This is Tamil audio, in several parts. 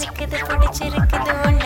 பிடிச்சிருக்குது பிடிச்சிருக்குது ஒன்று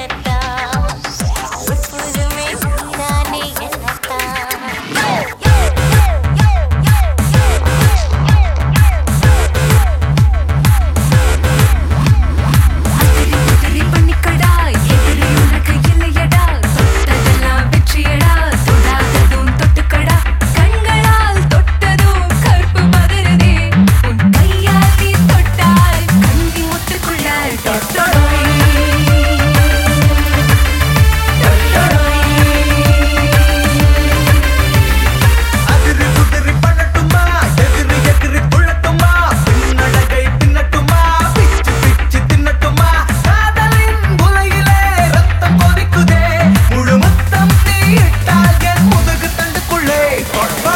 Spartan.